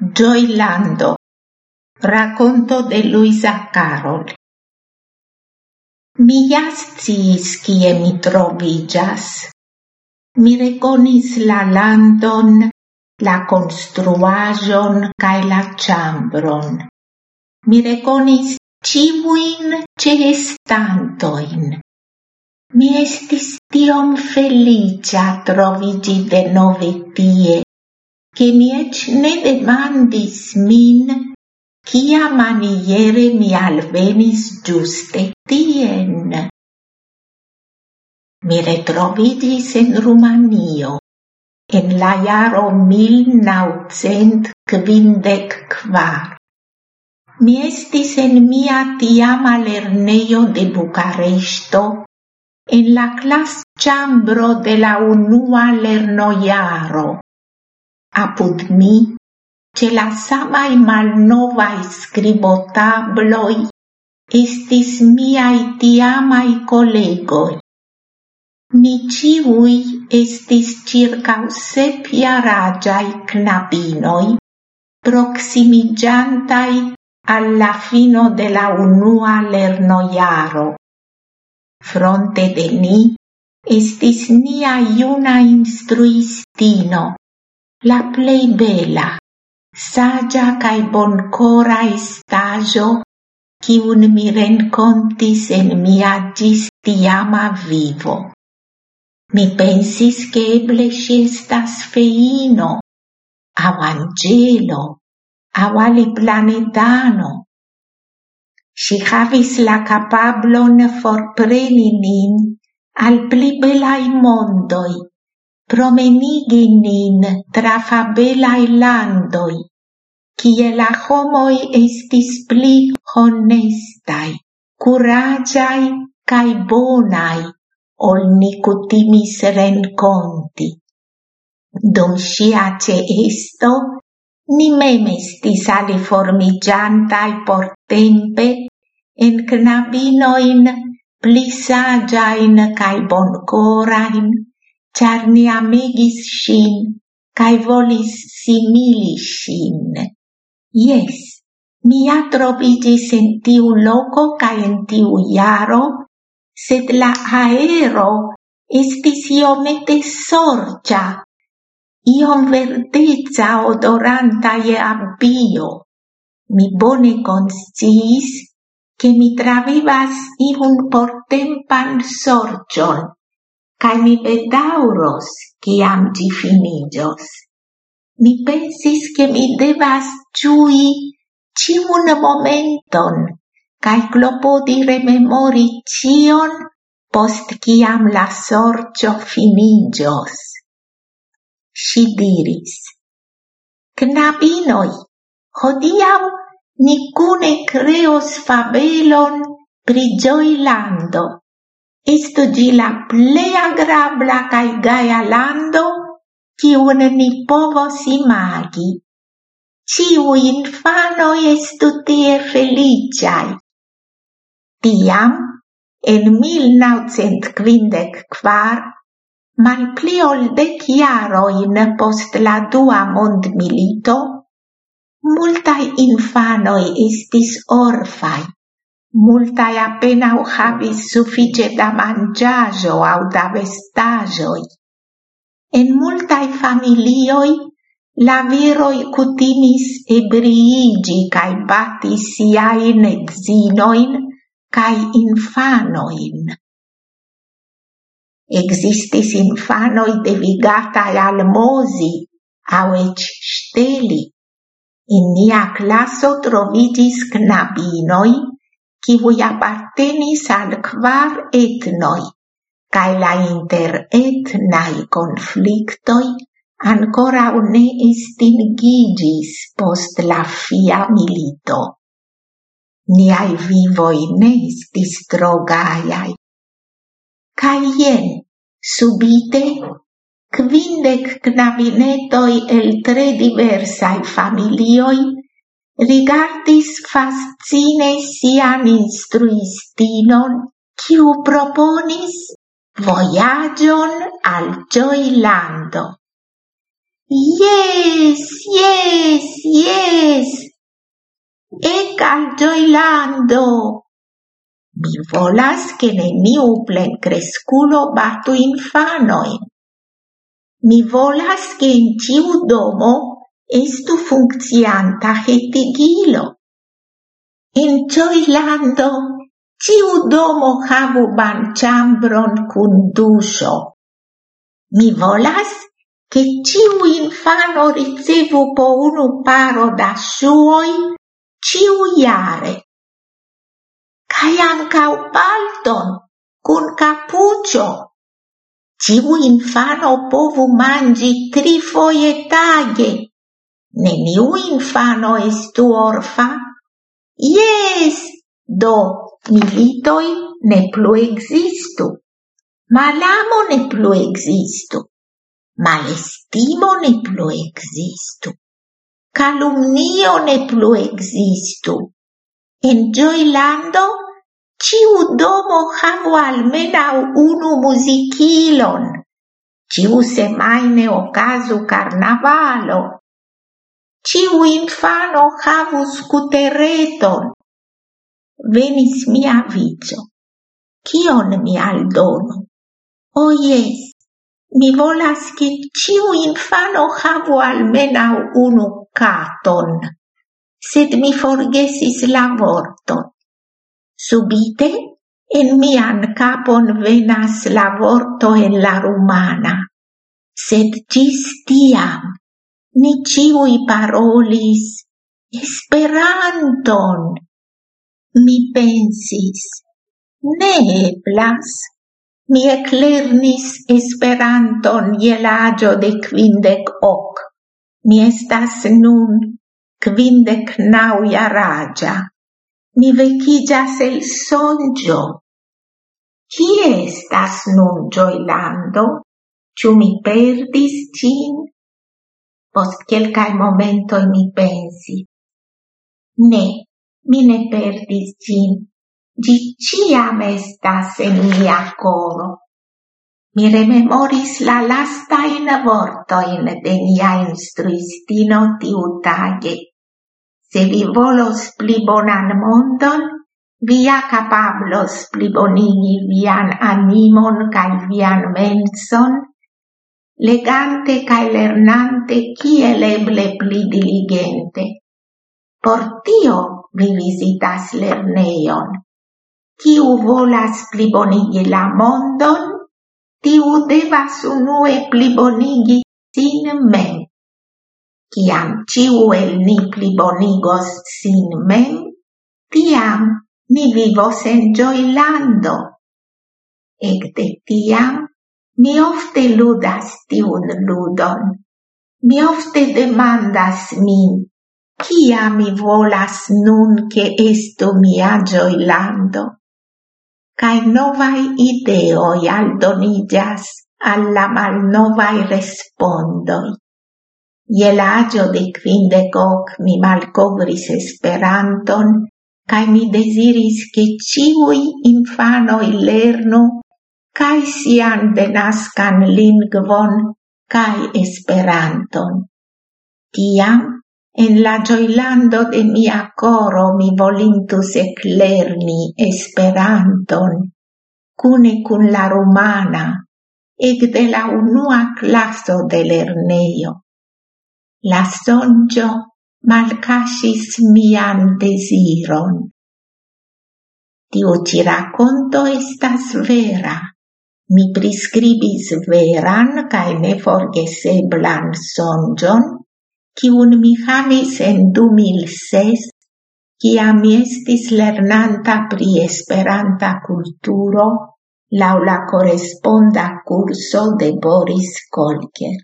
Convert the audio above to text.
Gioilando Racconto de Luisa Carol Mi ja sciis kie mi trovigas. Mi reconis la landon, la construajon cae la chambron. Mi reconis civuin cestantoin. Mi estis tiom felicia trovigi de nove tie, che mi ec ne demandis min cia maniere mi alvenis giuste tien. Mi retrovidis en Rumanio en la jaro 1954. Mi estis en mia tiama lerneio de Bucaresto, en la clas chambro de la unua lernoiaro apud mi, ce la samai malnovai scribotabloi estis miai tiamai collegoi. Ni ciui estis circa sepia ragiai knabinoi, proximigiantai alla fino de la unua lernoiaro. Fronte de ni estis nia iuna instruistino, la plei bela, sagia cae boncora istagio un mi rencontis en mia gis tiama vivo. Mi pensis che eble si estas feino, au angelo, au aliplanetano. Si havis la capablon forpreni nin al pli belai mondoi, promenigi nin tra fabelai landoi, cie la homoi estis pli honestai, curagiai cae bonai, ol ni cutimis renconti. Dum sia ce esto, ni mem estis aliformigiantai por tempe en knabinoin pli sagiain cae boncorain, char ni amegis shin, cae volis simili shin. Yes, mi ja troviĝis en tiu loco cae en tiu iaro, sed la aero estis iomete sorĉa, iom verdeza odoranta je abio. Mi bone consciis che mi travivas iun portempan sorgion, cae mi bedauros ciam gi finigios. Mi pensis che mi devas ciui ciun momenton, cae clopodi rememori cion post ciam la sorcio finigios. Si diris, Knabinoi, hodiam ni cune creos fabelon pri gioilando estu gi la plei agrabla cae gaia lando, kiun ni povos imagi. Ciu infano estu tie feliciai. Tiam, en 1954, mal pli ol dec iaroin post la dua mondmilito, multai infanoi estis orfai Multaj apenaŭ habis suffice da mangiajo au da vestajoi. En multae familioi, la viroi cutimis ebriigi cae bati siajn edzinojn cae infanoin. Existis infanoi devigatae al almozi au ec steli. In nia classo trovigis knabinoi, civui apartenis al kvar etnoi, cae la interetnaj conflictoi ancora ne estingigis post la fia milito. Niai vivoi ne estis drogaiai. Cae Kaj jen, subite, quindec knabinetoi el tre diversai familioi rigardis fascine sian instruistinon, kiu proponis voyagion al Gioilando. Yes, yes, yes! Ec al Gioilando! Mi volas che neniu plen cresculo batu infanoin. Mi volas che in ciu domo estu funccianta hetigilo. En Cioilando ciu domo havu ban chambron cun duŝo. Mi volas, che ciu infano ricevu po unu paro da suoi ciu iare. Cai ancau palton, cun capuccio. Ciu infano povu mangi tri foie tage, neniu infano estu orfa? Yes! Do, militoi ne plu existu. Malamo ne plu existu. Malestimo ne plu existu. Calumnio ne plu existu. En Gioilando ciu domo havu almenau unu musicilon. Ciu semaine ocasu carnavalo Ciu infano havus cutereton. Venis mia vicio. Cion mi aldono? O oh, yes, mi volas che ciu infano havu almenau unu caton. Sed mi forgesis la vorton. Subite en mian capon venas la vorto en la rumana. Sed gis tiam ni ciui parolis Esperanton. Mi pensis, ne eblas. Mi eclernis Esperanton ielagio de quindec hoc. Mi estas nun quindec nau iaragia. Mi vecigas el sonjo. Chi estas nun Gioilando? Ciu mi perdis cin? post quelcae momentoi mi pensi. Ne, mi ne perdis gin, gi ciam estas en mia coro. Mi rememoris la lastain vortoin de mia instruistino tiutage. Se vi volos pli bonan mondon, via capablos plibonigi vian animon cae vian menson legante cae lernante kiel eble pli diligente. Por tio vi visitas lerneion. Ciu volas plibonigi la mondon, tiu devas unue plibonigi sin mem. Ciam ciu el ni plibonigos sin mem, tiam ni vivos en gioilando. Ecte tiam Mi ofte ludas tiun ludon. Mi ofte demandas min, kia mi volas nun che estu mia gioilando. Cai novai ideoi aldonigas alla malnovai respondoi. Je l'agio de quindecoc mi malcovris esperanton, cae mi desiris che ciui infanoi lernu cae sian denascan lingvon cae esperanton. Tiam, en la gioilando de mia coro mi volintus eclerni esperanton, cune cun la rumana, ec de la unua classo de lerneio. La sonjo malcasis mian desiron. Tiu ci racconto estas vera, mi prescribis veran cae neforgeseblan sonjon, cium mi havis en 2006, ciam mi estis lernanta pri esperanta culturo lau la corresponda curso de Boris Kolker.